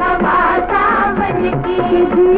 हवा सावन की